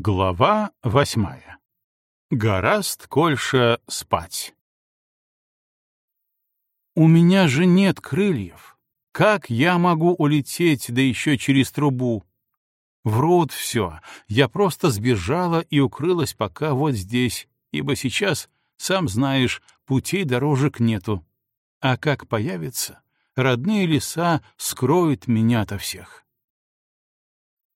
Глава восьмая. Гораст Кольша спать. У меня же нет крыльев. Как я могу улететь, да еще через трубу? Врут все. Я просто сбежала и укрылась пока вот здесь, ибо сейчас, сам знаешь, путей дорожек нету. А как появится, родные леса скроют меня-то всех.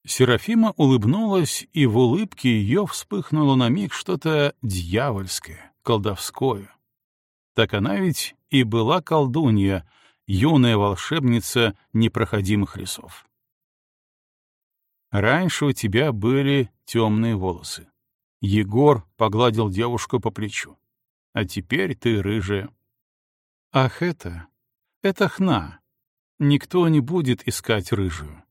Серафима улыбнулась, и в улыбке ее вспыхнуло на миг что-то дьявольское, колдовское. Так она ведь и была колдунья, юная волшебница непроходимых лесов. Раньше у тебя были темные волосы. Егор погладил девушку по плечу. А теперь ты рыжая. Ах это, это хна. Никто не будет искать рыжую.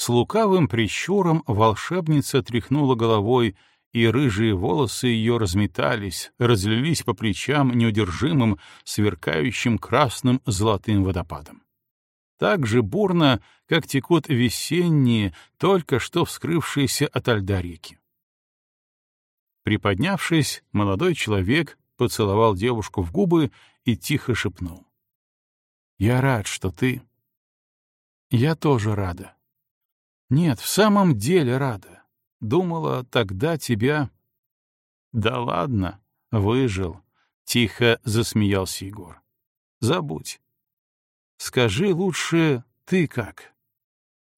С лукавым прищуром волшебница тряхнула головой, и рыжие волосы ее разметались, разлились по плечам неудержимым, сверкающим красным золотым водопадом. Так же бурно, как текут весенние, только что вскрывшиеся ото льда реки. Приподнявшись, молодой человек поцеловал девушку в губы и тихо шепнул. «Я рад, что ты...» «Я тоже рада», нет, в самом деле рада. Думала, тогда тебя... Да ладно, выжил. Тихо засмеялся Егор. Забудь. Скажи лучше, ты как?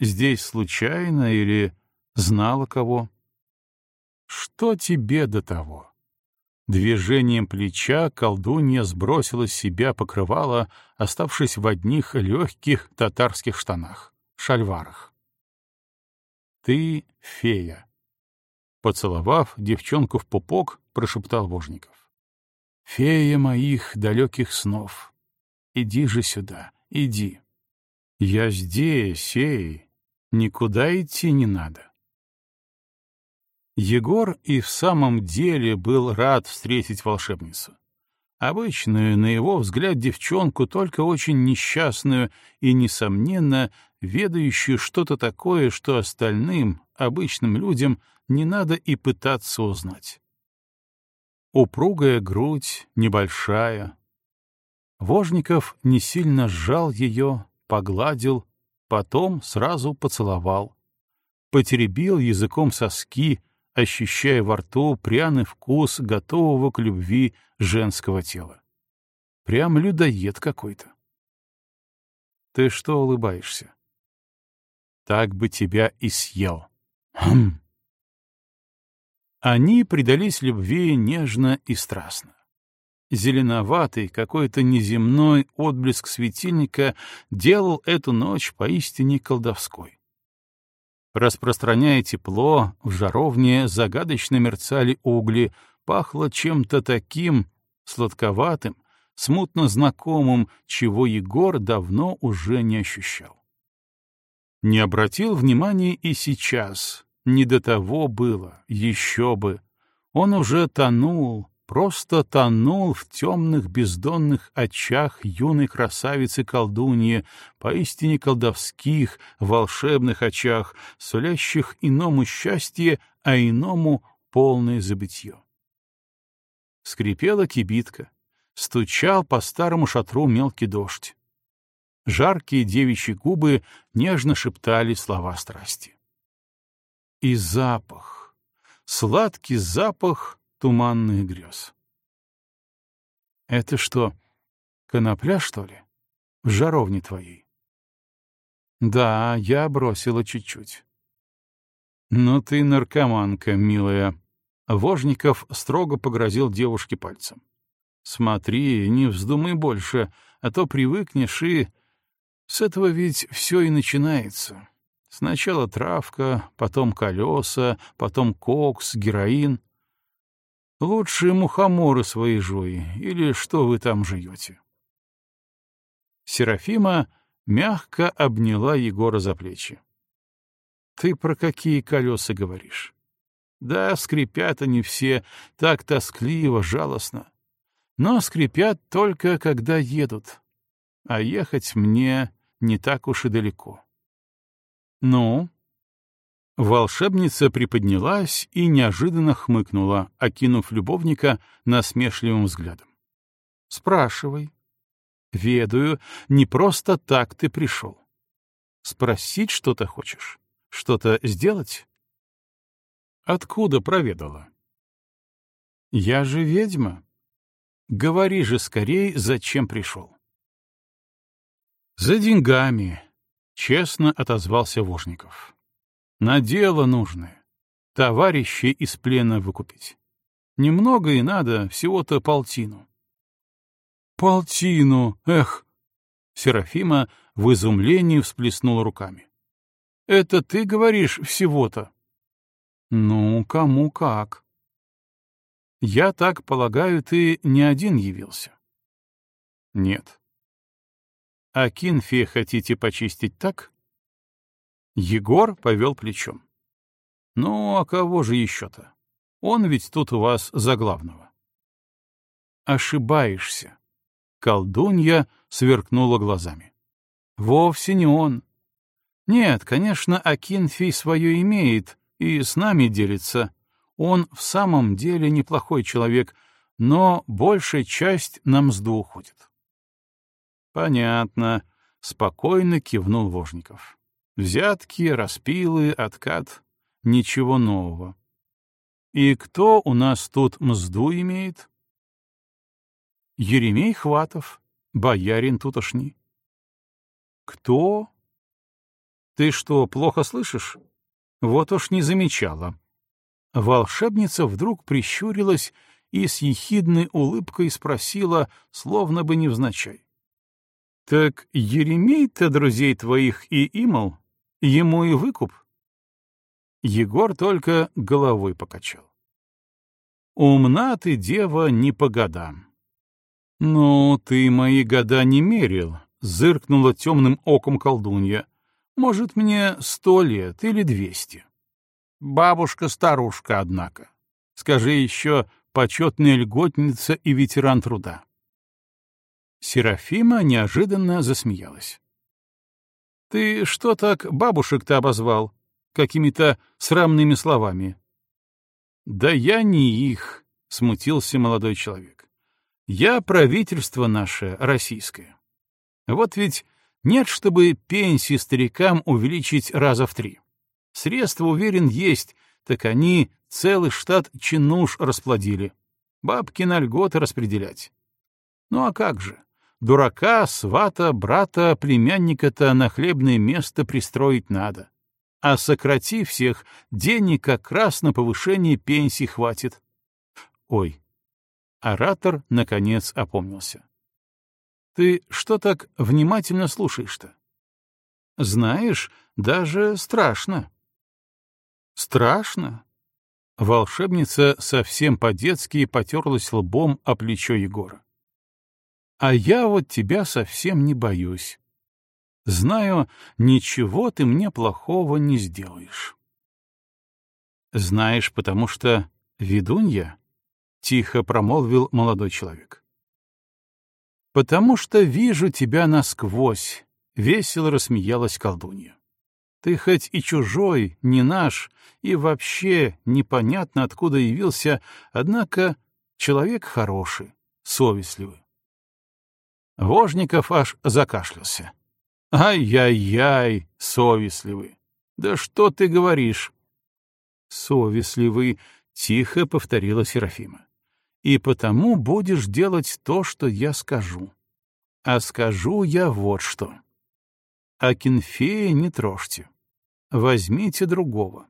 Здесь случайно или знала кого? Что тебе до того? Движением плеча колдунья сбросила с себя покрывало, оставшись в одних легких татарских штанах, шальварах. Ты фея. Поцеловав девчонку в пупок, прошептал Вожников. Фея моих далеких снов. Иди же сюда, иди. Я здесь, эй, никуда идти не надо. Егор и в самом деле был рад встретить волшебницу. Обычную, на его взгляд, девчонку, только очень несчастную и, несомненно, ведающую что-то такое, что остальным, обычным людям, не надо и пытаться узнать. Упругая грудь, небольшая. Вожников не сильно сжал ее, погладил, потом сразу поцеловал. Потеребил языком соски, ощущая во рту пряный вкус готового к любви женского тела. Прям людоед какой-то. Ты что улыбаешься? Так бы тебя и съел. Хм. Они предались любви нежно и страстно. Зеленоватый, какой-то неземной отблеск светильника делал эту ночь поистине колдовской. Распространяя тепло, в жаровне загадочно мерцали угли, пахло чем-то таким сладковатым, смутно знакомым, чего Егор давно уже не ощущал. Не обратил внимания и сейчас, не до того было, еще бы. Он уже тонул, просто тонул в темных бездонных очах юной красавицы-колдуньи, поистине колдовских, волшебных очах, сулящих иному счастье, а иному полное забытье. Скрипела кибитка, стучал по старому шатру мелкий дождь. Жаркие девичьи губы нежно шептали слова страсти. И запах, сладкий запах туманных грез. Это что, конопля, что ли? В жаровне твоей? Да, я бросила чуть-чуть. Ну ты наркоманка, милая. Вожников строго погрозил девушке пальцем. Смотри, не вздумай больше, а то привыкнешь и... С этого ведь все и начинается. Сначала травка, потом колеса, потом кокс, героин. Лучше мухоморы свои жуй, или что вы там жуете. Серафима мягко обняла Егора за плечи. Ты про какие колеса говоришь? Да, скрипят они все, так тоскливо, жалостно. Но скрипят только, когда едут. А ехать мне не так уж и далеко. Ну, Волшебница приподнялась и неожиданно хмыкнула, окинув любовника насмешливым взглядом. «Спрашивай. Ведаю, не просто так ты пришел. Спросить что-то хочешь? Что-то сделать?» «Откуда проведала?» «Я же ведьма. Говори же скорей, зачем пришел». «За деньгами», — честно отозвался Вожников. На дело нужное. Товарищей из плена выкупить. Немного и надо, всего-то полтину. Полтину, эх! Серафима в изумлении всплеснула руками. Это ты говоришь всего-то? Ну, кому как. Я так полагаю, ты не один явился. Нет. А Кинфи хотите почистить так? Егор повел плечом. «Ну, а кого же еще-то? Он ведь тут у вас за главного». «Ошибаешься». Колдунья сверкнула глазами. «Вовсе не он. Нет, конечно, Акинфий свое имеет и с нами делится. Он в самом деле неплохой человек, но большая часть на мзду уходит». «Понятно», — спокойно кивнул Вожников. Взятки, распилы, откат — ничего нового. И кто у нас тут мзду имеет? Еремей Хватов, боярин тутошний. Кто? Ты что, плохо слышишь? Вот уж не замечала. Волшебница вдруг прищурилась и с ехидной улыбкой спросила, словно бы невзначай. — Так Еремей-то друзей твоих и имел? Ему и выкуп. Егор только головой покачал. Умна ты, дева, не по годам. Ну, ты мои года не мерил, зыркнула темным оком колдунья. Может, мне сто лет или двести. Бабушка-старушка, однако. Скажи еще, почетная льготница и ветеран труда. Серафима неожиданно засмеялась. Ты что так бабушек-то обозвал? Какими-то срамными словами. Да я не их, — смутился молодой человек. Я правительство наше, российское. Вот ведь нет, чтобы пенсии старикам увеличить раза в три. Средства, уверен, есть, так они целый штат чинуш расплодили. Бабки на льготы распределять. Ну а как же? Дурака, свата, брата, племянника-то на хлебное место пристроить надо. А сократи всех, денег как раз на повышение пенсии хватит. Ой. Оратор, наконец, опомнился. Ты что так внимательно слушаешь-то? Знаешь, даже страшно. Страшно? Волшебница совсем по-детски потерлась лбом о плечо Егора. А я вот тебя совсем не боюсь. Знаю, ничего ты мне плохого не сделаешь. Знаешь, потому что ведунья? — тихо промолвил молодой человек. «Потому что вижу тебя насквозь», — весело рассмеялась колдунья. «Ты хоть и чужой, не наш, и вообще непонятно откуда явился, однако человек хороший, совестливый. Вожников аж закашлялся. «Ай-яй-яй, совестливый! Да что ты говоришь?» «Совестливый», — тихо повторила Серафима. «И потому будешь делать то, что я скажу. А скажу я вот что. А Кенфея не трожьте. Возьмите другого.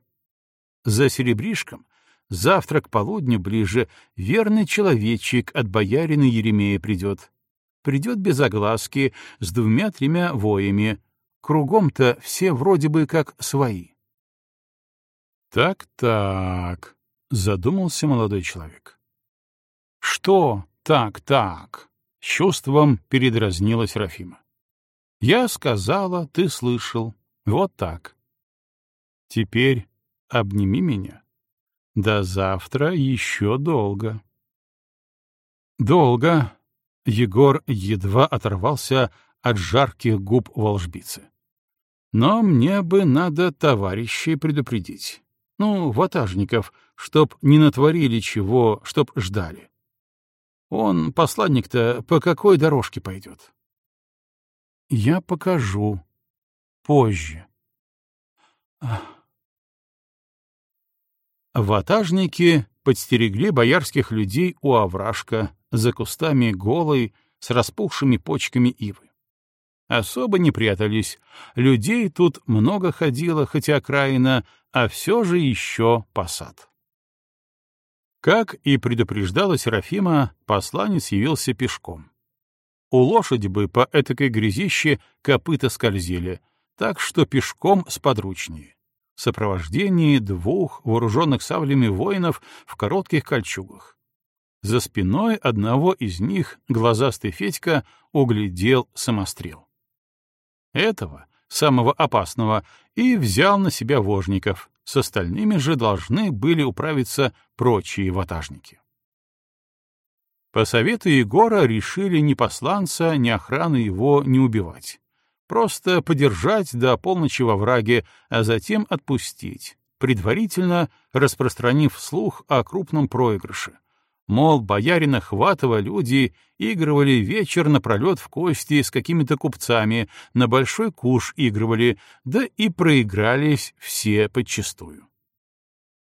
За серебришком завтра к полудню ближе верный человечек от боярина Еремея придет придет без огласки, с двумя-тремя воями. Кругом-то все вроде бы как свои. «Так-так», — задумался молодой человек. «Что так-так?» — чувством передразнила Серафима. «Я сказала, ты слышал. Вот так. Теперь обними меня. До завтра еще долго». «Долго», Егор едва оторвался от жарких губ волжбицы. Но мне бы надо товарищей предупредить. Ну, ватажников, чтоб не натворили чего, чтоб ждали. Он, посланник-то, по какой дорожке пойдет? Я покажу. Позже. Ватажники подстерегли боярских людей у овражка за кустами голой с распухшими почками ивы. Особо не прятались. Людей тут много ходило, хотя окраина, а все же еще посад. Как и предупреждала Серафима, посланец явился пешком. У лошади бы по этакой грязище копыта скользили, так что пешком сподручнее. В сопровождении двух вооруженных саблями воинов в коротких кольчугах. За спиной одного из них глазастый Федька углядел самострел. Этого, самого опасного, и взял на себя вожников, с остальными же должны были управиться прочие ватажники. По совету Егора решили ни посланца, ни охраны его не убивать. Просто подержать до полночи во враге, а затем отпустить, предварительно распространив слух о крупном проигрыше, Мол, боярина Хватова люди игрывали вечер напролет в кости с какими-то купцами, на большой куш игрывали, да и проигрались все подчистую.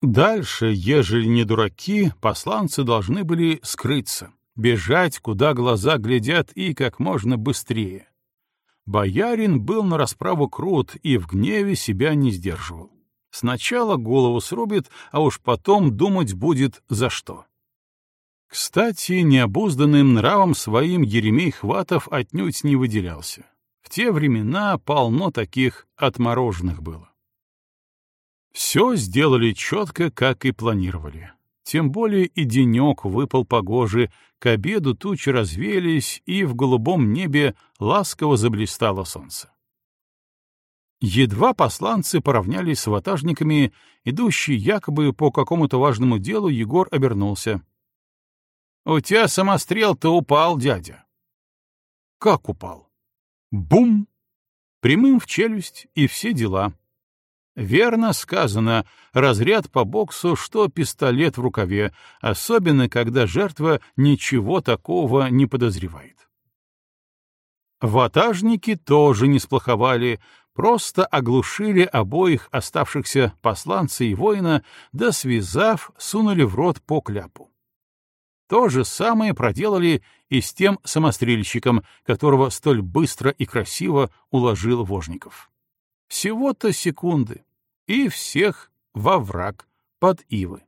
Дальше, ежели не дураки, посланцы должны были скрыться, бежать, куда глаза глядят, и как можно быстрее. Боярин был на расправу крут и в гневе себя не сдерживал. Сначала голову срубит, а уж потом думать будет за что. Кстати, необузданным нравом своим Еремей Хватов отнюдь не выделялся. В те времена полно таких отмороженных было. Все сделали четко, как и планировали. Тем более и денек выпал погожий, к обеду тучи развеялись, и в голубом небе ласково заблистало солнце. Едва посланцы поравнялись с ватажниками, идущий якобы по какому-то важному делу, Егор обернулся — у тебя самострел-то упал, дядя. Как упал? Бум! Прямым в челюсть и все дела. Верно сказано, разряд по боксу, что пистолет в рукаве, особенно когда жертва ничего такого не подозревает. Ватажники тоже не сплоховали, просто оглушили обоих оставшихся посланца и воина, да связав, сунули в рот по кляпу. То же самое проделали и с тем самострельщиком, которого столь быстро и красиво уложил Вожников. Всего-то секунды, и всех во враг под ивы.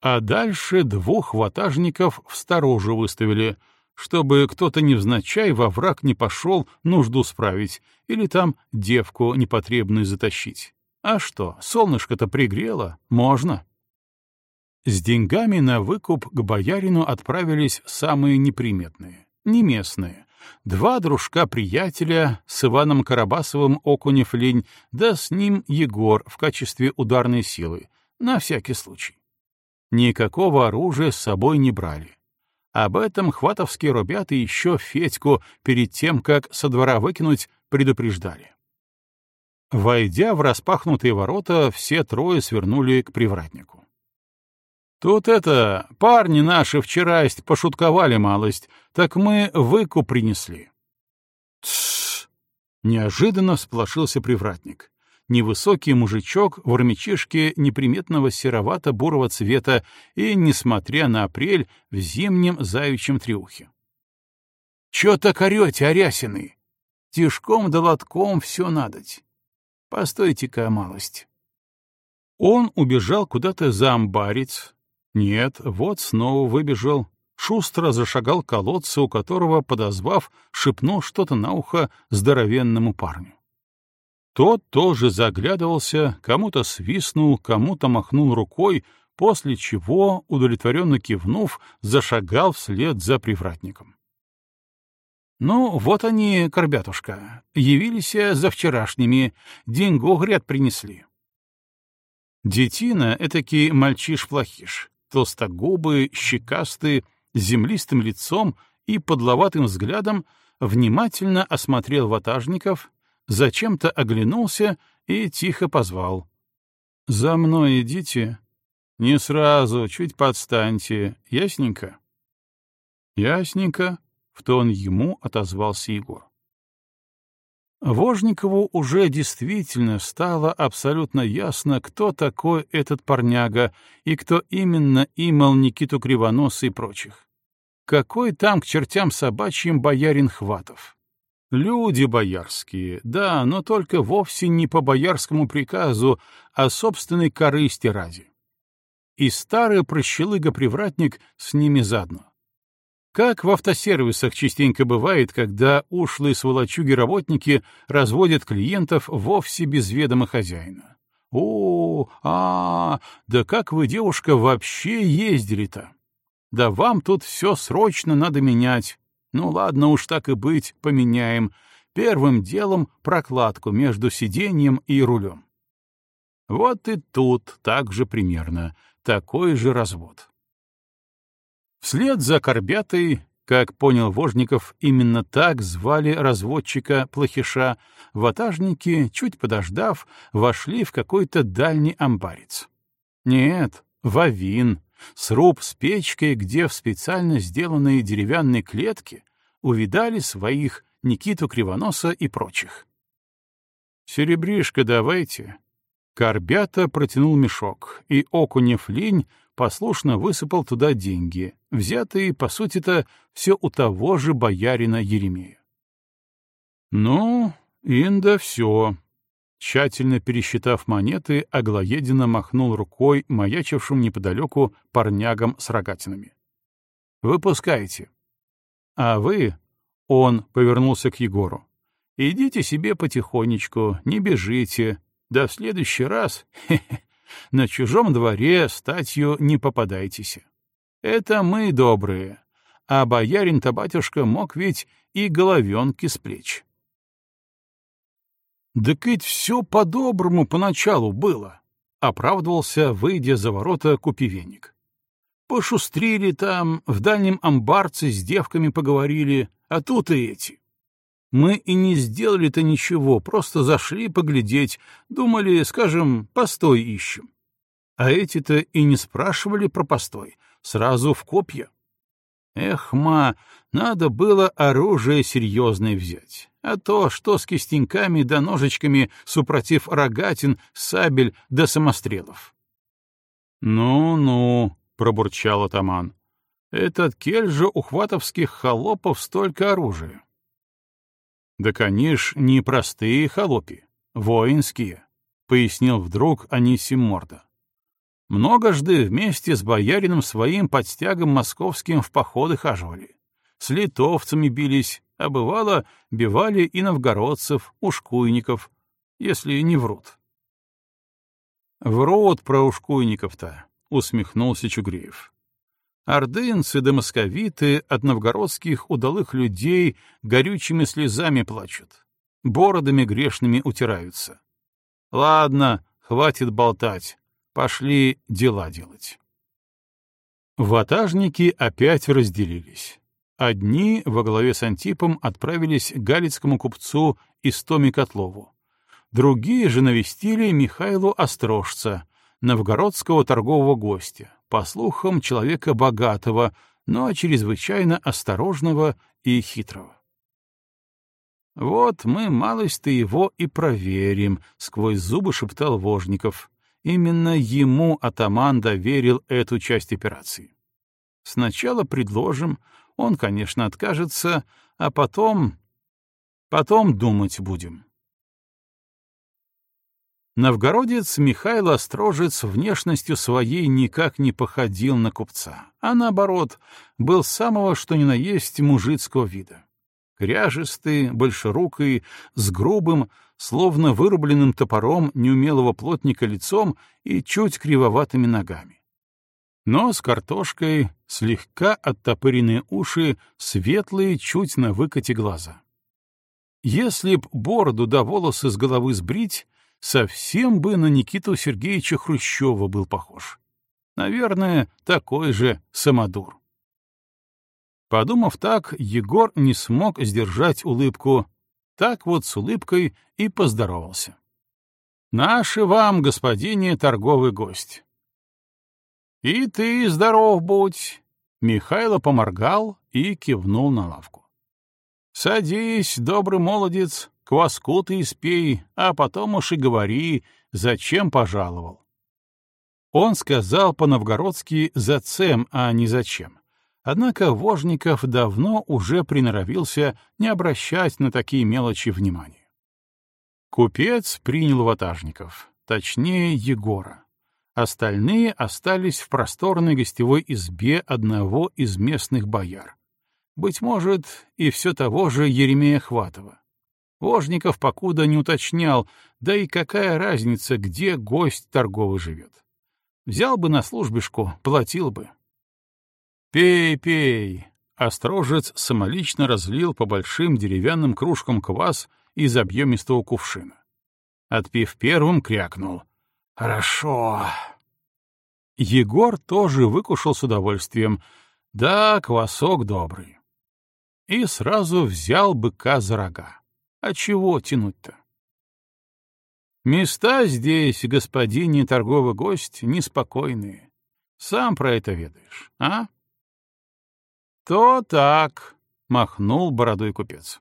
А дальше двух ватажников в сторожу выставили, чтобы кто-то невзначай во враг не пошел нужду справить или там девку непотребную затащить. А что, солнышко-то пригрело, можно. С деньгами на выкуп к боярину отправились самые неприметные, не местные. Два дружка-приятеля с Иваном Карабасовым Окунев лень, да с ним Егор в качестве ударной силы, на всякий случай. Никакого оружия с собой не брали. Об этом хватовские ребята еще Федьку перед тем, как со двора выкинуть, предупреждали. Войдя в распахнутые ворота, все трое свернули к привратнику. Тут это, парни наши вчерасть пошутковали малость, так мы выкуп принесли. Тссс! Неожиданно всполошился привратник. Невысокий мужичок в армячишке неприметного серовато-бурого цвета и, несмотря на апрель, в зимнем заючьем трюхе. — Чё так орёте, орясины? Тишком да лотком всё надоть. Постойте-ка малость. Он убежал куда-то за амбарец, нет, вот снова выбежал, шустро зашагал к колодцу, у которого, подозвав, шепнул что-то на ухо здоровенному парню. Тот тоже заглядывался, кому-то свистнул, кому-то махнул рукой, после чего, удовлетворенно кивнув, зашагал вслед за привратником. «Ну, вот они, корбятушка, явились за вчерашними, деньгу, гряд, принесли». Детина — этакий мальчиш-плохиш, толстогубый, щекастый, с землистым лицом и подловатым взглядом, внимательно осмотрел ватажников, зачем-то оглянулся и тихо позвал. «За мной идите. Не сразу, чуть подстаньте. Ясненько?» «Ясненько», — в тон ему отозвался Егор. Вожникову уже действительно стало абсолютно ясно, кто такой этот парняга и кто именно имел Никиту Кривоноса и прочих. Какой там к чертям собачьим боярин Хватов? Люди боярские, да, но только вовсе не по боярскому приказу, а собственной корысти ради. И старый прощелыга-привратник с ними заодно. Как в автосервисах частенько бывает, когда ушлые сволочуги-работники разводят клиентов вовсе без ведома хозяина. О, а, да как вы, девушка, вообще ездили-то? Да вам тут все срочно надо менять. Ну ладно уж так и быть, поменяем. Первым делом прокладку между сиденьем и рулем. Вот и тут так же примерно, такой же развод. Вслед за Корбятой, как понял Вожников, именно так звали разводчика-плохиша, ватажники, чуть подождав, вошли в какой-то дальний амбарец. Нет, вавин, сруб с печкой, где в специально сделанной деревянной клетке увидали своих Никиту Кривоноса и прочих. «Серебришко давайте». Корбята протянул мешок, и Окунев линь послушно высыпал туда деньги, взятые, по сути-то, все у того же боярина Еремея. «Ну, Инда, все», Тщательно пересчитав монеты, Аглоедина махнул рукой маячившим неподалеку парнягам с рогатинами. «Выпускайте. А вы...» — он повернулся к Егору. «Идите себе потихонечку, не бежите. Да в следующий раз хе -хе, на чужом дворе статью не попадайтесь. Это мы добрые, а боярин-то батюшка мог ведь и головенки с плеч». «Да ведь все по-доброму поначалу было», — оправдывался, выйдя за ворота купивенник. «Пошустрили там, в дальнем амбарце с девками поговорили, а тут и эти. Мы и не сделали-то ничего, просто зашли поглядеть, думали, скажем, постой ищем. А эти-то и не спрашивали про постой, сразу в копья. Эх, ма, надо было оружие серьезное взять. А то, что с кистеньками да ножичками, супротив рогатин, сабель да самострелов. «Ну-ну», — пробурчал атаман, — «этот кель же у хватовских холопов столько оружия». «Да, конечно, не простые холопи, воинские», — пояснил вдруг Анисим Морда. Многожды вместе с боярином своим под стягом московским в походы хаживали. С литовцами бились, а бывало, бивали и новгородцев, ушкуйников, если не врут. «Врут про ушкуйников-то», — усмехнулся Чугреев. «Ордынцы да московиты от новгородских удалых людей горючими слезами плачут, бородами грешными утираются. Ладно, хватит болтать, Пошли дела делать. Ватажники опять разделились. Одни во главе с Антипом отправились к галицкому купцу Истоме Котлову. Другие же навестили Михайлу Острожца, новгородского торгового гостя, по слухам, человека богатого, но чрезвычайно осторожного и хитрого. «Вот мы малость-то его и проверим», — сквозь зубы шептал Вожников. Именно ему атаман доверил эту часть операции. Сначала предложим, он, конечно, откажется, а потом... потом думать будем. Новгородец Михаил Острожец внешностью своей никак не походил на купца, а наоборот, был самого что ни на есть мужицкого вида. Кряжистый, большерукий, с грубым, словно вырубленным топором неумелого плотника лицом и чуть кривоватыми ногами. Но с картошкой, слегка оттопыренные уши, светлые чуть на выкате глаза. Если б бороду да волосы с головы сбрить, совсем бы на Никиту Сергеевича Хрущева был похож. Наверное, такой же самодур. Подумав так, Егор не смог сдержать улыбку. так вот с улыбкой и поздоровался. «Наши вам, господине, торговый гость». «И ты здоров будь!» Михайло поморгал и кивнул на лавку. «Садись, добрый молодец, кваску ты испей, а потом уж и говори, зачем пожаловал». Он сказал по-новгородски «зацем», а не «зачем». Однако Вожников давно уже приноровился не обращать на такие мелочи внимания. Купец принял ватажников, точнее Егора. Остальные остались в просторной гостевой избе одного из местных бояр. Быть может, и все того же Еремея Хватова. Вожников покуда не уточнял, да и какая разница, где гость торговый живет. Взял бы на службишку, платил бы. «Пей, пей!» Острожец самолично разлил по большим деревянным кружкам квас из объемистого кувшина. Отпив первым, крякнул. «Хорошо!» Егор тоже выкушал с удовольствием. Да, квасок добрый. И сразу взял быка за рога. А чего тянуть-то? Места здесь, господине торговый гость, неспокойные. Сам про это ведаешь, а? «То так», — махнул бородой купец.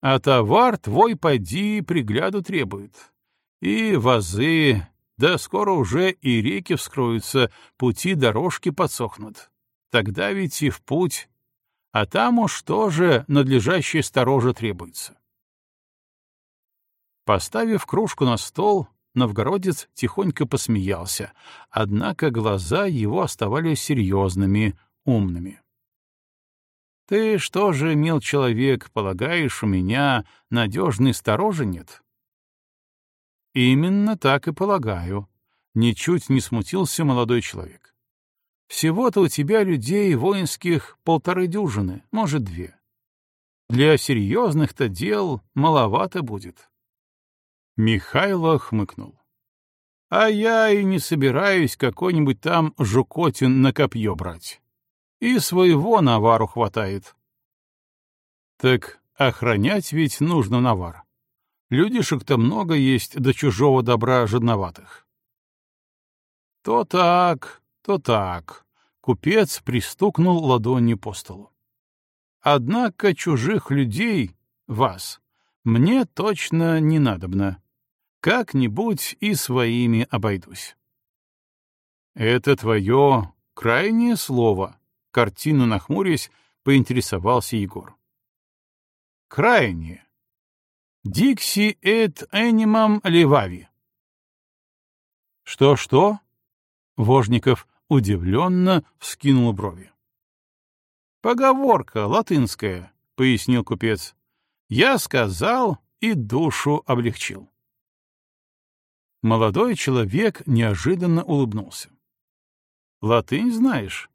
«А товар твой, поди, пригляду требует. И вазы, да скоро уже и реки вскроются, пути дорожки подсохнут. Тогда ведь и в путь. А там уж тоже надлежащая сторожа требуется». Поставив кружку на стол, новгородец тихонько посмеялся, однако глаза его оставались серьезными, умными. Ты что же, мил человек, полагаешь, у меня надежный сторожа нет? Именно так и полагаю. Ничуть не смутился молодой человек. Всего-то у тебя людей воинских полторы дюжины, может, две. Для серьезных-то дел маловато будет. Михайло хмыкнул. А я и не собираюсь какой-нибудь там жукотин на копье брать. И своего навару хватает. Так охранять ведь нужно навар. Людишек-то много есть до чужого добра жадноватых. То так, то так. Купец пристукнул ладонью по столу. Однако чужих людей, вас, мне точно не надобно. Как-нибудь и своими обойдусь. Это твое крайнее слово, картину нахмурясь, поинтересовался Егор. Крайнее. Дикси эт энимам левави. Что-что? Вожников удивленно вскинул брови. Поговорка латынская, пояснил купец. Я сказал и душу облегчил. Молодой человек неожиданно улыбнулся. Латынь знаешь?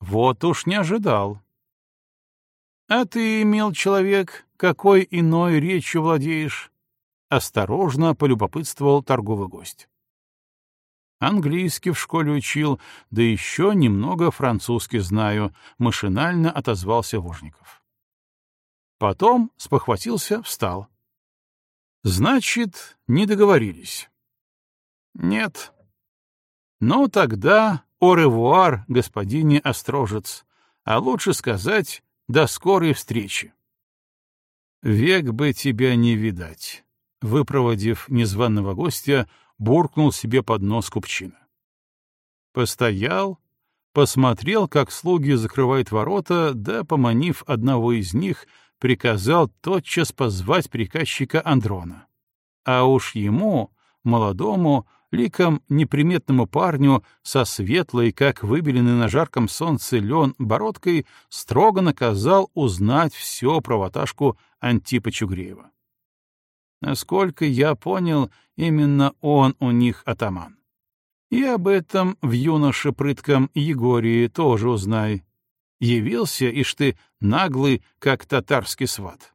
Вот уж не ожидал. А ты, имел человек, какой иной речью владеешь? Осторожно полюбопытствовал торговый гость. Английский в школе учил, да еще немного французский знаю, машинально отозвался Вожников. Потом спохватился, встал. Значит, не договорились. Нет. Ну тогда «О-ревуар, господине Острожец», а лучше сказать «до скорой встречи». «Век бы тебя не видать», — выпроводив незваного гостя, буркнул себе под нос купчина. Постоял, посмотрел, как слуги закрывают ворота, да, поманив одного из них, приказал тотчас позвать приказчика Андрона. А уж ему, молодому, ликом неприметному парню со светлой, как выбеленный на жарком солнце лен, бородкой строго наказал узнать все про ваташку Антипа Чугреева. Насколько я понял, именно он у них атаман. И об этом в юноше прытком Егории тоже узнай. Явился, ишь ты, наглый, как татарский сват.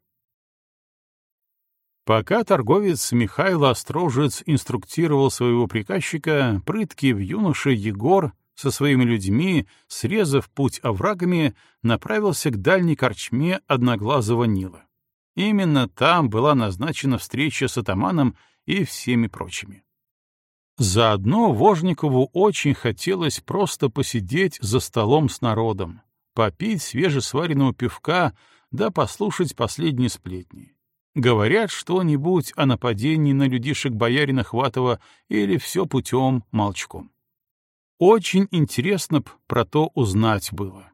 Пока торговец Михайло Острожец инструктировал своего приказчика, прыткий в юноше Егор со своими людьми, срезав путь оврагами, направился к дальней корчме одноглазого Нила. Именно там была назначена встреча с атаманом и всеми прочими. Заодно Вожникову очень хотелось просто посидеть за столом с народом, попить свежесваренного пивка да послушать последние сплетни. Говорят что-нибудь о нападении на людишек боярина Хватова или все путем молчком. Очень интересно б про то узнать было.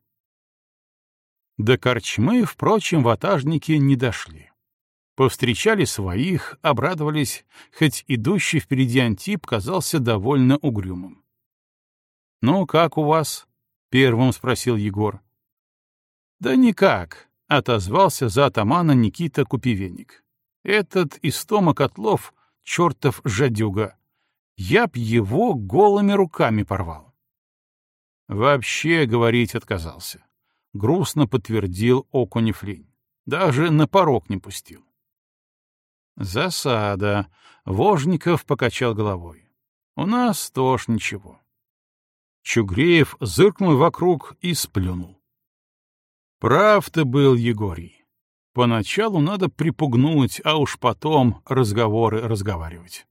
До корчмы, впрочем, ватажники не дошли. Повстречали своих, обрадовались, хоть идущий впереди Антип казался довольно угрюмым. «Ну, как у вас?» — первым спросил Егор. «Да никак», — отозвался за атамана Никита Купивенник. «Этот истома котлов, чертов жадюга, я б его голыми руками порвал». Вообще говорить отказался грустно подтвердил Окунев-Линь. Даже на порог не пустил. Засада. Вожников покачал головой. У нас тоже ничего. Чугреев зыркнул вокруг и сплюнул. Прав ты был, Егорий. Поначалу надо припугнуть, а уж потом разговоры разговаривать.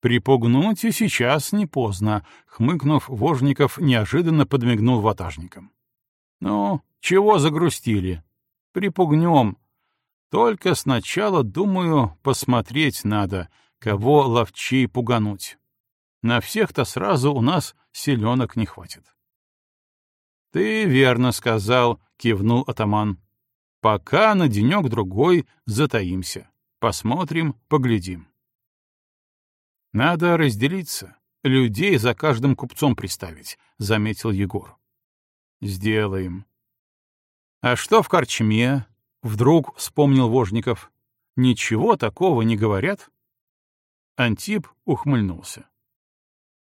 Припугнуть и сейчас не поздно, хмыкнув, Вожников неожиданно подмигнул ватажникам. Ну, чего загрустили? Припугнем. Только сначала, думаю, посмотреть надо, кого ловчей пугануть. На всех-то сразу у нас селенок не хватит. — Ты верно сказал, — кивнул атаман. — Пока на денек-другой затаимся. Посмотрим, поглядим. — Надо разделиться, людей за каждым купцом приставить, — заметил Егор. Сделаем. А что в корчме? Вдруг вспомнил Вожников. Ничего такого не говорят? Антип ухмыльнулся.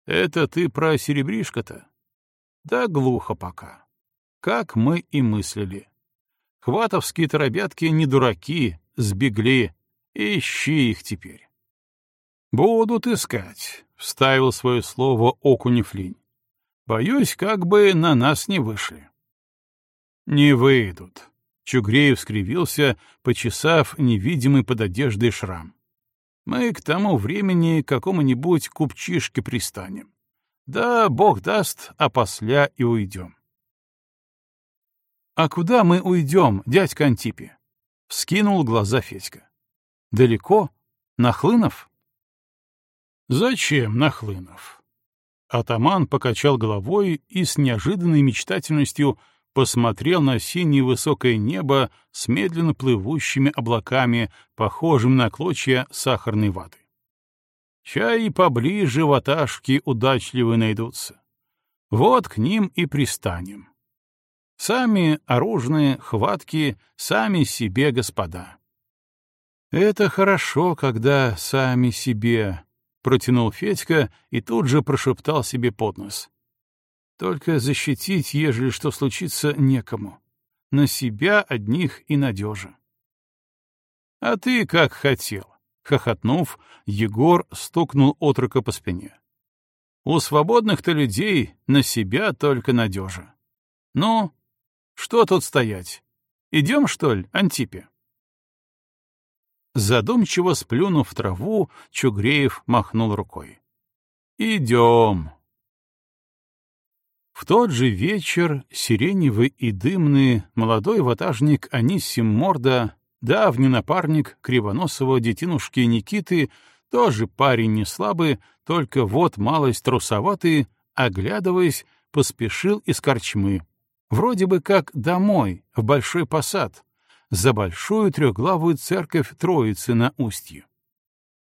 Это ты про серебришко-то? Да глухо пока. Как мы и мыслили. Хватовские-то ребятки не дураки, сбегли. Ищи их теперь. Будут искать, — вставил свое слово Окунев-Линь. Боюсь, как бы на нас не вышли. Не выйдут. Чугреев скривился, почесав невидимый под одеждой шрам. Мы к тому времени какому-нибудь купчишке пристанем. Да, бог даст, а после и уйдем. — А куда мы уйдем, дядька Антипи? — вскинул глаза Федька. — Далеко? Нахлынов? — Зачем Нахлынов? Атаман покачал головой и с неожиданной мечтательностью посмотрел на синее высокое небо с медленно плывущими облаками, похожими на клочья сахарной ваты. Чай поближе ваташки удачливые найдутся. Вот к ним и пристанем. Сами оружные, хватки, сами себе господа. Это хорошо, когда сами себе, протянул Федька и тут же прошептал себе под нос. Только защитить, ежели что случится, некому. На себя одних и надежа. А ты как хотел. Хохотнув, Егор стукнул отрока по спине. У свободных-то людей на себя только надежа. Ну, что тут стоять? Идем, что ли, Антипе? Задумчиво сплюнув траву, Чугреев махнул рукой. «Идем». В тот же вечер сиреневый и дымный молодой ватажник Анисим Морда, давний напарник кривоносого детинушки Никиты, тоже парень не слабый, только вот малость трусоватый, оглядываясь, поспешил из корчмы. Вроде бы как домой, в большой посад, за большую трехглавую церковь Троицы на Устье.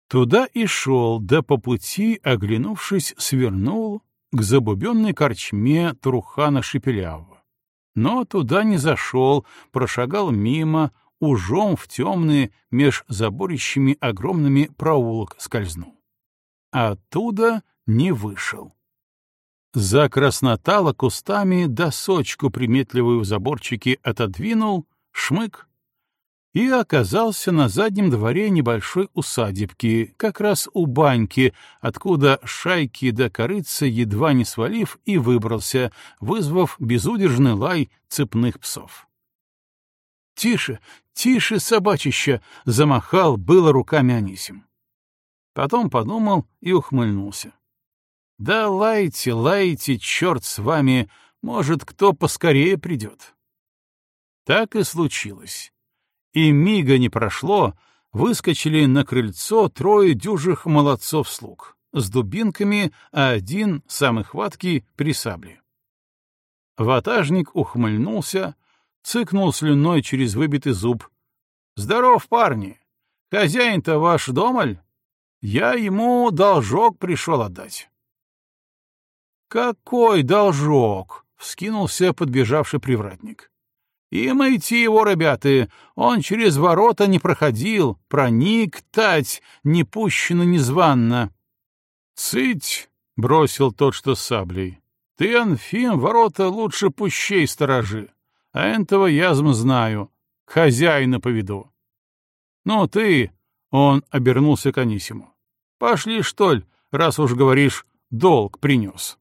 Туда и шел, да по пути, оглянувшись, свернул к забубенной корчме Трухана Шепелявого. Но туда не зашел, прошагал мимо, ужом в темные, меж заборищами огромными проулок скользнул. Оттуда не вышел. За краснотало кустами досочку приметливую в заборчике отодвинул, шмык, и оказался на заднем дворе небольшой усадебки, как раз у баньки, откуда шайки до корыца, едва не свалив, и выбрался, вызвав безудержный лай цепных псов. Тише, тише, собачище!» — замахал было руками Анисим. Потом подумал и ухмыльнулся. «Да лайте, лайте, черт с вами, может, кто поскорее придет». Так и случилось. И мига не прошло, выскочили на крыльцо трое дюжих молодцов-слуг с дубинками, а один, самый хваткий, при сабле. Ватажник ухмыльнулся, цыкнул слюной через выбитый зуб. «Здоров, парни! Хозяин-то ваш домаль? Я ему должок пришел отдать». «Какой должок?» — вскинулся подбежавший привратник. «Им идти его, ребята, он через ворота не проходил, проник, тать, не пущено незванно». «Цыть!» — бросил тот, что с саблей. «Ты, Анфим, ворота лучше пущей сторожи, а этого язм знаю, к хозяину поведу». «Ну ты!» — он обернулся к Анисиму. «Пошли, что ли, раз уж говоришь, долг принес».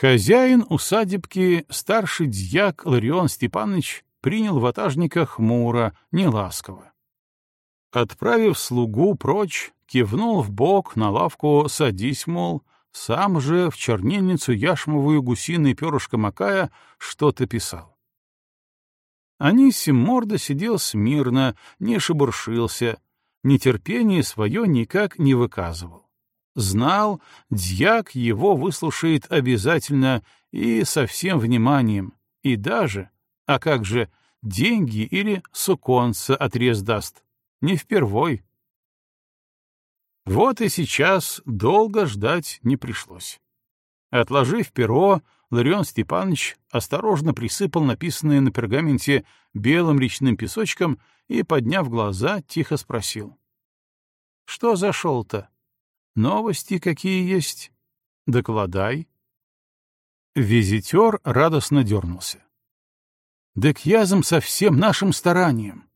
Хозяин усадебки, старший дьяк Ларион Степанович, принял ватажника хмуро, неласково. Отправив слугу прочь, кивнул в бок на лавку «садись», мол, сам же в чернильницу яшмовую гусиной перышко макая что-то писал. Анисим морда сидел смирно, не шебуршился, нетерпение свое никак не выказывал. Знал, дьяк его выслушает обязательно и со всем вниманием, и даже, а как же, деньги или суконца отрез даст. Не впервой. Вот и сейчас долго ждать не пришлось. Отложив перо, Ларион Степанович осторожно присыпал написанное на пергаменте белым речным песочком и, подняв глаза, тихо спросил. — Что зашел-то? Новости какие есть? Докладай. Визитер радостно дернулся. — язам со всем нашим старанием.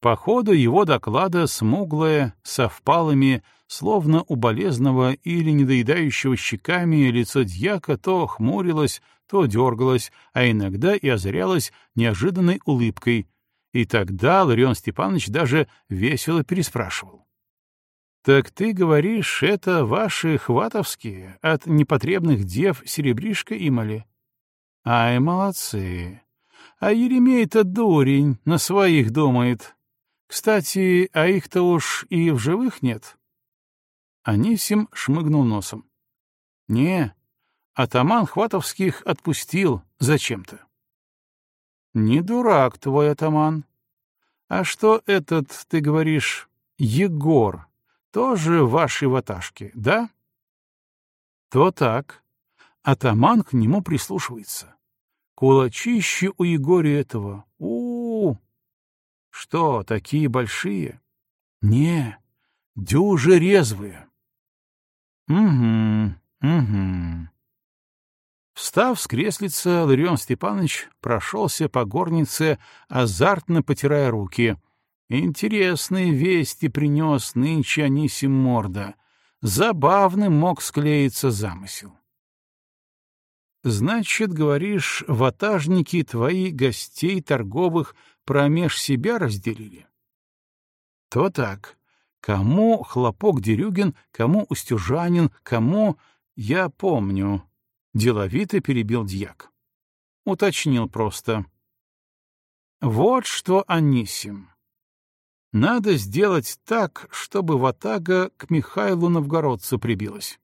По ходу его доклада смуглое, со впалыми, словно у болезного или недоедающего щеками лицо дьяка то хмурилось, то дергалось, а иногда и озарялось неожиданной улыбкой, и тогда Ларион Степанович даже весело переспрашивал. «Так ты говоришь, это ваши хватовские, от непотребных дев серебришка имали?» «Ай, молодцы! А Еремей-то дурень, на своих думает, кстати, а их-то уж и в живых нет. Анисим шмыгнул носом. Не, атаман Хватовских отпустил зачем-то. Не дурак твой атаман. А что этот, ты говоришь, Егор, тоже вашей ваташки, да? То так. Атаман к нему прислушивается. Кулачище у Егоря этого. У, -у, у что, такие большие? Не, дюжи резвые. Угу, угу. Встав с креслица, Ларион Степанович прошелся по горнице, азартно потирая руки. Интересные вести принес нынче Анисим Морда. Забавным мог склеиться замысел. Значит, говоришь, ватажники твои гостей торговых промеж себя разделили? То так. Кому хлопок Дерюгин, кому Устюжанин, кому... Я помню. Деловито перебил дьяк. Уточнил просто. Вот что, Анисим. Надо сделать так, чтобы Ватага к Михайлу Новгородцу прибилась.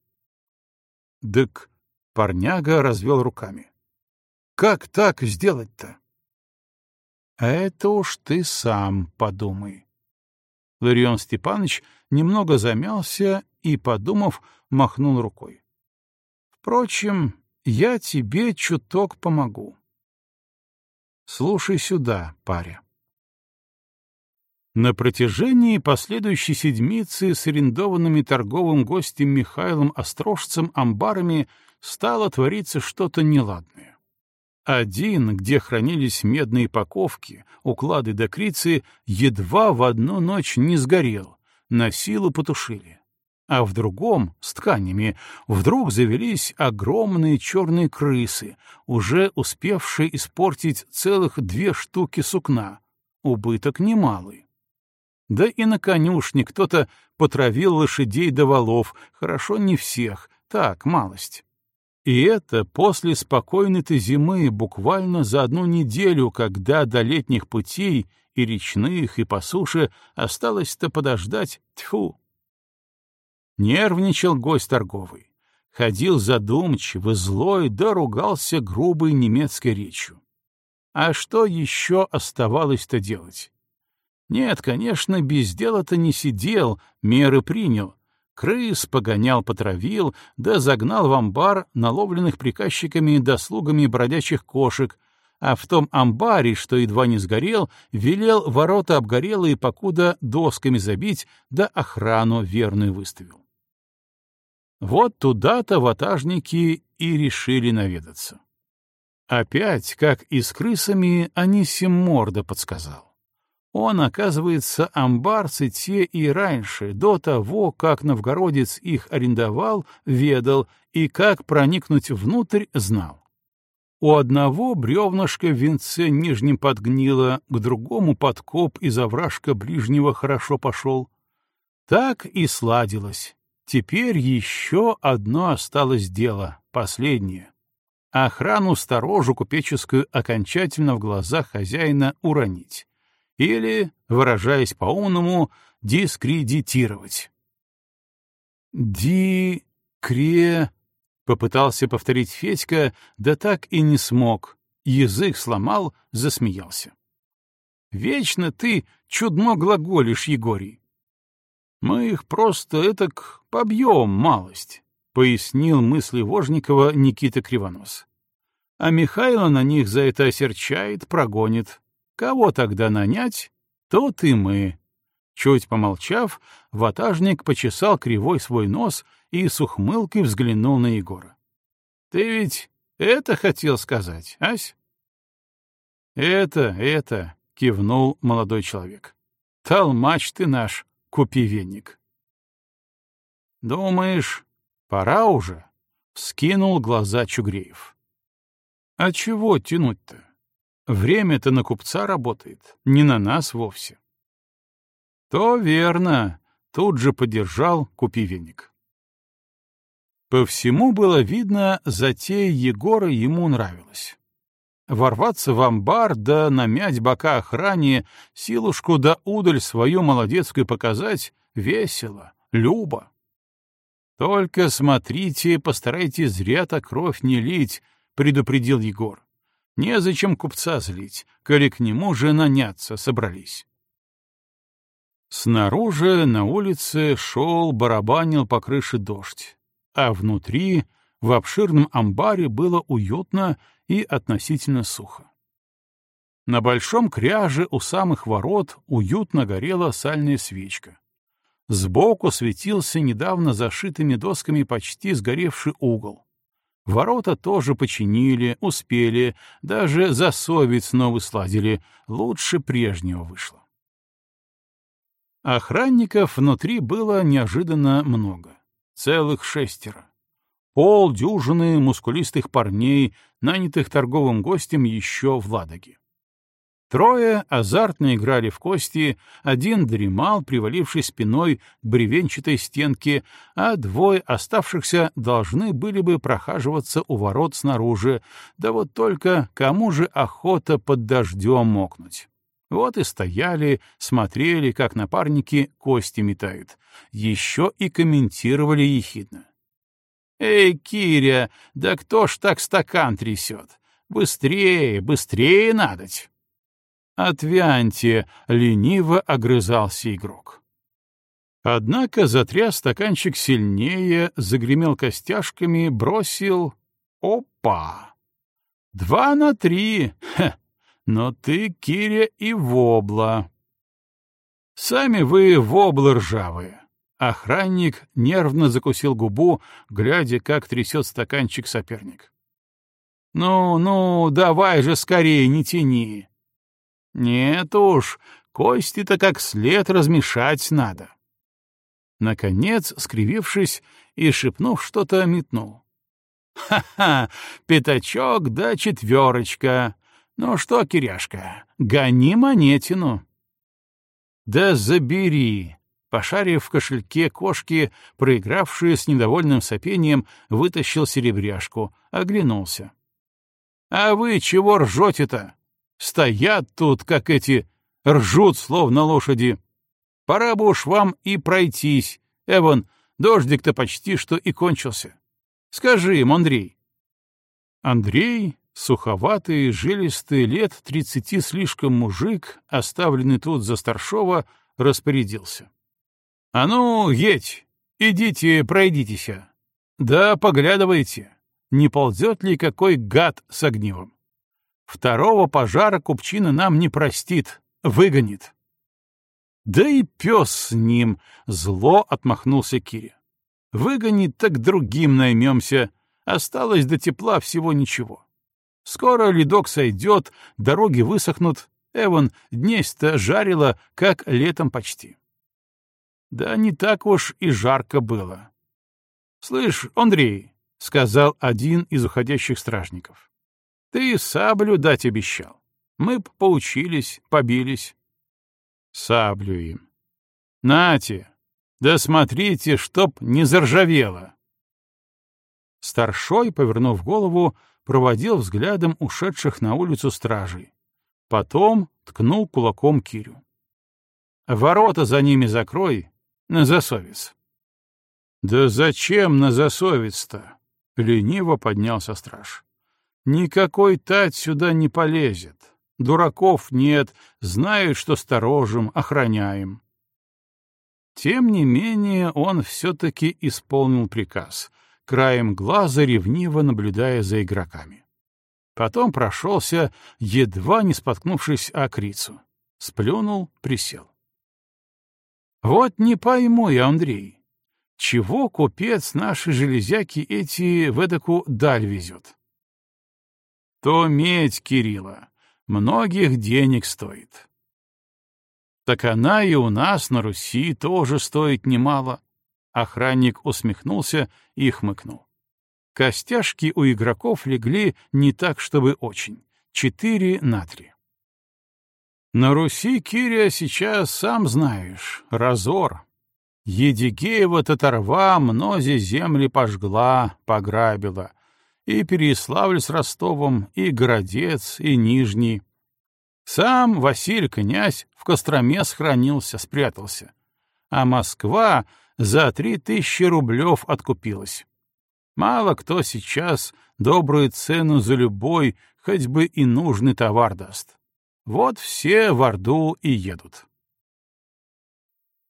Дык, парняга развел руками. Как так сделать-то? Это уж ты сам подумай. Ларион Степанович немного замялся и, подумав, махнул рукой. Впрочем, я тебе чуток помогу. Слушай сюда, паря. На протяжении последующей седмицы с арендованными торговым гостем Михаилом Острожцем амбарами стало твориться что-то неладное. Один, где хранились медные паковки, уклады до крицы, едва в одну ночь не сгорел, на силу потушили. а в другом, с тканями, вдруг завелись огромные черные крысы, уже успевшие испортить целых две штуки сукна. Убыток немалый. Да и на конюшне кто-то потравил лошадей до валов, хорошо не всех, так, малость. И это после спокойной-то зимы, буквально за одну неделю, когда до летних путей и речных, и по суше осталось-то подождать, тьфу, Нервничал гость торговый. Ходил задумчивый, злой, да ругался грубой немецкой речью. А что еще оставалось-то делать? Нет, конечно, без дела-то не сидел, меры принял. Крыс погонял, потравил, да загнал в амбар наловленных приказчиками да слугами бродячих кошек, а в том амбаре, что едва не сгорел, велел ворота обгорелые покуда досками забить, да охрану верную выставил. Вот туда-то ватажники и решили наведаться. Опять, как и с крысами, Анисим Морда подсказал. Он, оказывается, амбарцы те и раньше, до того, как новгородец их арендовал, ведал, и как проникнуть внутрь, знал. У одного бревнышко в венце нижнем подгнило, к другому подкоп из овражка ближнего хорошо пошел. Так и сладилось. Теперь еще одно осталось дело, последнее. Охрану сторожу купеческую окончательно в глазах хозяина уронить. Или, выражаясь по-умному, дискредитировать. «Ди-кре...» — попытался повторить Федька, да так и не смог. Язык сломал, засмеялся. «Вечно ты чудно глаголишь, Егорий. Мы их просто этак побьем малость, — пояснил мысли Вожникова Никита Кривонос. А Михайло на них за это осерчает, прогонит. Кого тогда нанять, тот и мы. Чуть помолчав, ватажник почесал кривой свой нос и с ухмылкой взглянул на Егора. — Ты ведь это хотел сказать, ась? — Это, это, — кивнул молодой человек. — Толмач ты наш, купи веник. «Думаешь, пора уже?» — скинул глаза Чугреев. «А чего тянуть-то? Время-то на купца работает, не на нас вовсе». «То верно», — тут же поддержал купи веник. По всему было видно, затея Егора ему нравилась. Ворваться в амбар да намять бока охране, силушку да удаль свою молодецкую показать — весело, любо. «Только смотрите, постарайтесь зря-то кровь не лить», — предупредил Егор. «Незачем купца злить, коли к нему же наняться собрались». Снаружи на улице шел, барабанил по крыше дождь, а внутри, в обширном амбаре, было уютно и относительно сухо. На большом кряже у самых ворот уютно горела сальная свечка. Сбоку светился недавно зашитыми досками почти сгоревший угол. Ворота тоже починили, успели, даже засовить снова сладили, лучше прежнего вышло. Охранников внутри было неожиданно много, целых шестеро полдюжины мускулистых парней, нанятых торговым гостем еще в Ладоге. Трое азартно играли в кости, один дремал, привалившись спиной к бревенчатой стенке, а двое оставшихся должны были бы прохаживаться у ворот снаружи, да вот только кому же охота под дождем мокнуть. Вот и стояли, смотрели, как напарники кости метают, еще и комментировали ехидно. «Эй, Киря, да кто ж так стакан трясет? Быстрее, быстрее надоть!» «Отвяньте!» — лениво огрызался игрок. Однако затряс стаканчик сильнее, загремел костяшками, бросил... Опа! Два на три! Хе! Но ты, Киря, и вобла. Сами вы воблы ржавые. Охранник нервно закусил губу, глядя, как трясет стаканчик соперник. «Ну, ну, давай же скорее, не тяни!» «Нет уж, кости-то как след размешать надо». Наконец, скривившись и шепнув что-то, метнул. «Ха-ха! Пятачок да четверочка! Ну что, Киряшка, гони монетину!» «Да забери!» Пошарив в кошельке кошки, проигравшие с недовольным сопением, вытащил серебряшку, оглянулся. «А вы чего ржете-то? Стоят тут, как эти, ржут, словно лошади. Пора бы уж вам и пройтись. Эван, дождик-то почти что и кончился. Скажи им, Андрей». Андрей, суховатый, жилистый, лет тридцати слишком мужик, оставленный тут за старшова, распорядился. — А ну, едь, идите, пройдитесь. Да поглядывайте, не ползет ли какой гад с огнивом. Второго пожара купчина нам не простит, выгонит. Да и пес с ним, зло отмахнулся Киря. Выгонит, так другим наймемся, осталось до тепла всего ничего. Скоро ледок сойдет, дороги высохнут, Эван днесь-то жарило, как летом почти. Да не так уж и жарко было. «Слышь, Андрей», — сказал один из уходящих стражников, — «ты саблю дать обещал. Мы б поучились, побились». «Саблю им». «Нате, да смотрите, чтоб не заржавело». Старшой, повернув голову, проводил взглядом ушедших на улицу стражей. Потом ткнул кулаком Кирю. «Ворота за ними закрой, на засовец. Да зачем на засовец-то? Лениво поднялся страж. Никакой тать сюда не полезет. Дураков нет, знают, что сторожим, охраняем. Тем не менее он все-таки исполнил приказ, краем глаза ревниво наблюдая за игроками. Потом прошелся, едва не споткнувшись о крицу. Сплюнул, присел. Вот не пойму я, Андрей, чего купец наши железяки эти в эдаку даль везет? То медь Кирилла многих денег стоит. Так она и у нас на Руси тоже стоит немало. Охранник усмехнулся и хмыкнул. Костяшки у игроков легли не так, чтобы очень. Четыре на три. На Руси, Кирия, сейчас, сам знаешь, разор. Едигеева татарва мнози земли пожгла, пограбила. И Переславль с Ростовом, и Городец, и Нижний. Сам Василий князь в Костроме сохранился, спрятался. А Москва за три тысячи рублев откупилась. Мало кто сейчас добрую цену за любой, хоть бы и нужный товар даст. Вот все в Орду и едут.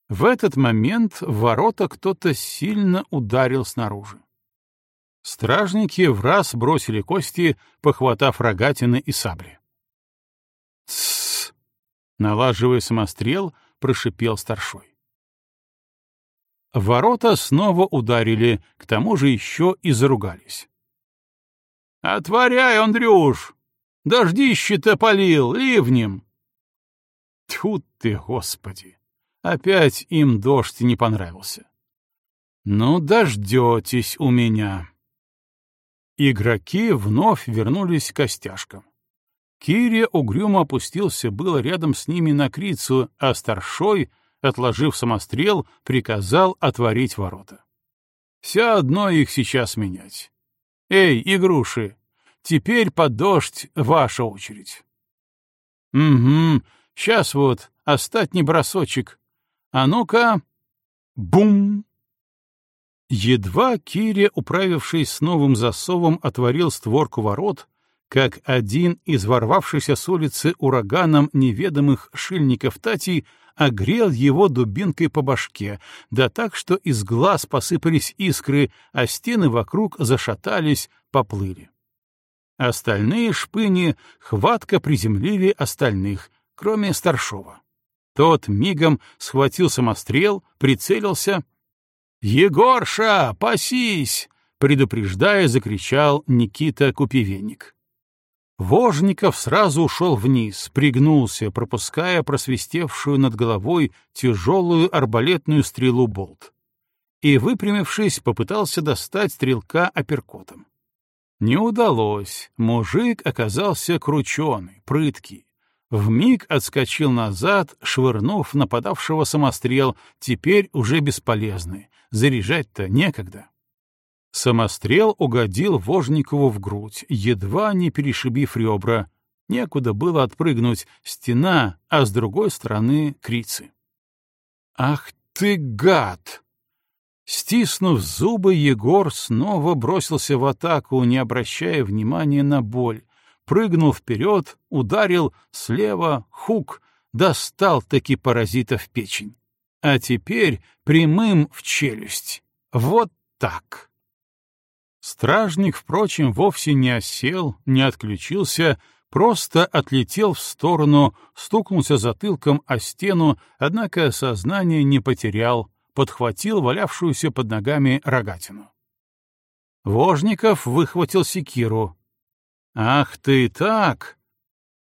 В этот момент в ворота кто-то сильно ударил снаружи. Стражники в раз бросили кости, похватав рогатины и сабли. «Тссс!» — налаживая самострел, прошипел старшой. Ворота снова ударили, к тому же еще и заругались. «Отворяй, Андрюш! Дождище-то полил, ливнем. Тьфу ты, Господи! Опять им дождь не понравился. Ну, дождетесь у меня. Игроки вновь вернулись к костяшкам. Кирия угрюмо опустился было рядом с ними на крицу, а старшой, отложив самострел, приказал отворить ворота. Все одно их сейчас менять. Эй, игруши, Теперь под дождь ваша очередь. Угу, сейчас вот, остатний бросочек. А ну-ка, бум! Едва Киря, управившись с новым засовом, отворил створку ворот, как один из ворвавшихся с улицы ураганом неведомых шильников Тати огрел его дубинкой по башке, да так, что из глаз посыпались искры, а стены вокруг зашатались, поплыли. Остальные шпыни хватко приземлили остальных, кроме старшова. Тот мигом схватил самострел, прицелился. «Егорша, пасись!» — предупреждая, закричал Никита Купивенник. Вожников сразу ушел вниз, пригнулся, пропуская просвистевшую над головой тяжелую арбалетную стрелу болт. и, выпрямившись, попытался достать стрелка апперкотом. Не удалось, мужик оказался крученый, прыткий. Вмиг отскочил назад, швырнув нападавшего самострел, теперь уже бесполезный, заряжать-то некогда. Самострел угодил Вожникову в грудь, едва не перешибив ребра. Некуда было отпрыгнуть, стена, а с другой стороны — крицы. «Ах ты, гад!» Стиснув зубы, Егор снова бросился в атаку, не обращая внимания на боль. Прыгнул вперед, ударил слева, хук, достал таки паразита в печень. А теперь прямым в челюсть. Вот так. Стражник, впрочем, вовсе не осел, не отключился, просто отлетел в сторону, стукнулся затылком о стену, однако сознание не потерял, подхватил валявшуюся под ногами рогатину. Вожников выхватил секиру. «Ах ты так!»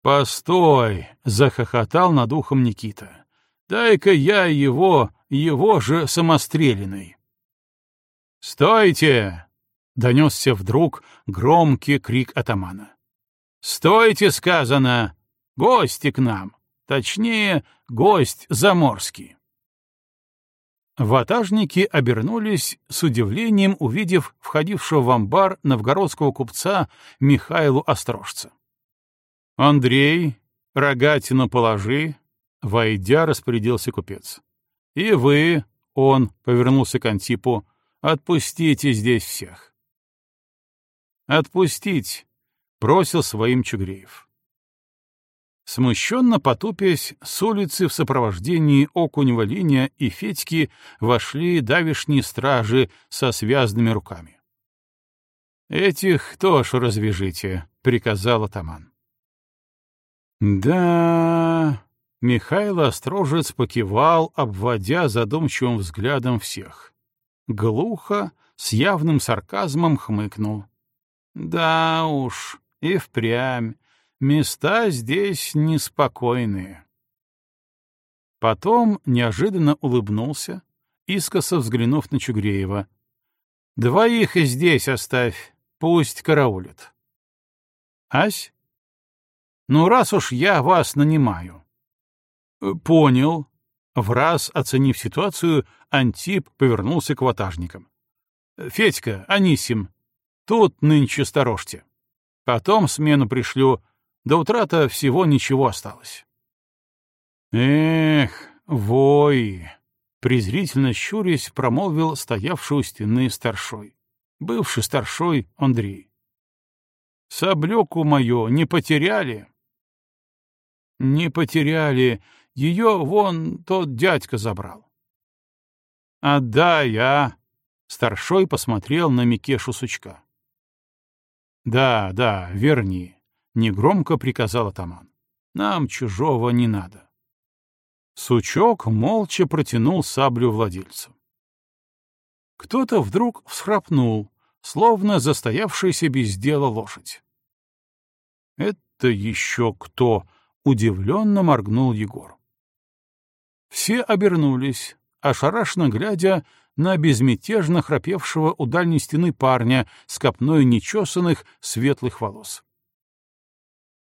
«Постой!» — захохотал над ухом Никита. «Дай-ка я его, его же самостреляный!» «Стойте!» — донесся вдруг громкий крик атамана. «Стойте, сказано! Гости к нам! Точнее, гость заморский!» Ватажники обернулись с удивлением, увидев входившего в амбар новгородского купца Михаилу Острожца. «Андрей, рогатину положи!» — войдя, распорядился купец. «И вы, — он повернулся к Антипу, — отпустите здесь всех. «Отпустить!» — бросил своим Чугреев. Смущенно потупясь, с улицы в сопровождении Окунева Линия и Федьки вошли давишние стражи со связанными руками. «Этих тоже развяжите», — приказал атаман. «Да...» — Михаил Острожец покивал, обводя задумчивым взглядом всех. Глухо, с явным сарказмом хмыкнул. Да уж, и впрямь, места здесь неспокойные. Потом неожиданно улыбнулся, искоса взглянув на Чугреева. «Двоих здесь оставь, пусть караулят». «Ась? Ну, раз уж я вас нанимаю». «Понял». В раз оценив ситуацию, Антип повернулся к ватажникам. «Федька, Анисим, Тут нынче сторожьте. Потом смену пришлю. До утра-то всего ничего осталось. Эх, вой! Презрительно щурясь, промолвил стоявший у стены старшой. Бывший старшой Андрей. Саблеку мою не потеряли? Не потеряли. Ее вон тот дядька забрал. Отдай, а! Старшой посмотрел на Микешу Сучка. «Да, да, верни», — негромко приказал атаман. «Нам чужого не надо». Сучок молча протянул саблю владельцу. Кто-то вдруг всхрапнул, словно застоявшаяся без дела лошадь. «Это еще кто?» — удивленно моргнул Егор. Все обернулись, ошарашенно глядя на безмятежно храпевшего у дальней стены парня с копной нечесанных светлых волос.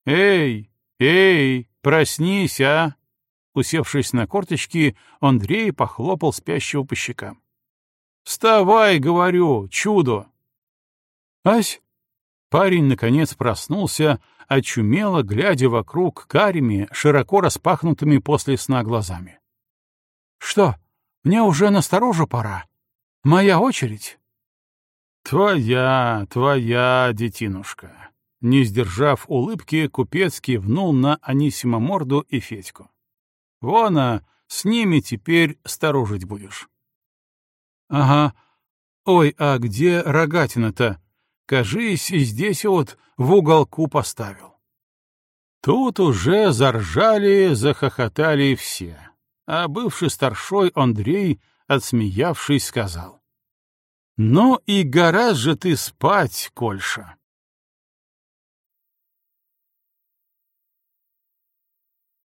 «Эй, эй, проснись, а!» Усевшись на корточки, Андрей похлопал спящего по щекам. «Вставай, говорю, чудо!» «Ась!» Парень, наконец, проснулся, очумело, глядя вокруг карими, широко распахнутыми после сна глазами. «Что, мне уже насторожу пора. Моя очередь. Твоя, твоя, детинушка. Не сдержав улыбки, купец кивнул на Анисима морду и Федьку. Вон, а, с ними теперь сторожить будешь. Ага. Ой, а где рогатина-то? Кажись, здесь вот в уголку поставил. Тут уже заржали, захохотали все а бывший старшой Андрей, отсмеявшись, сказал. «Ну и гораздо же ты спать, Кольша!»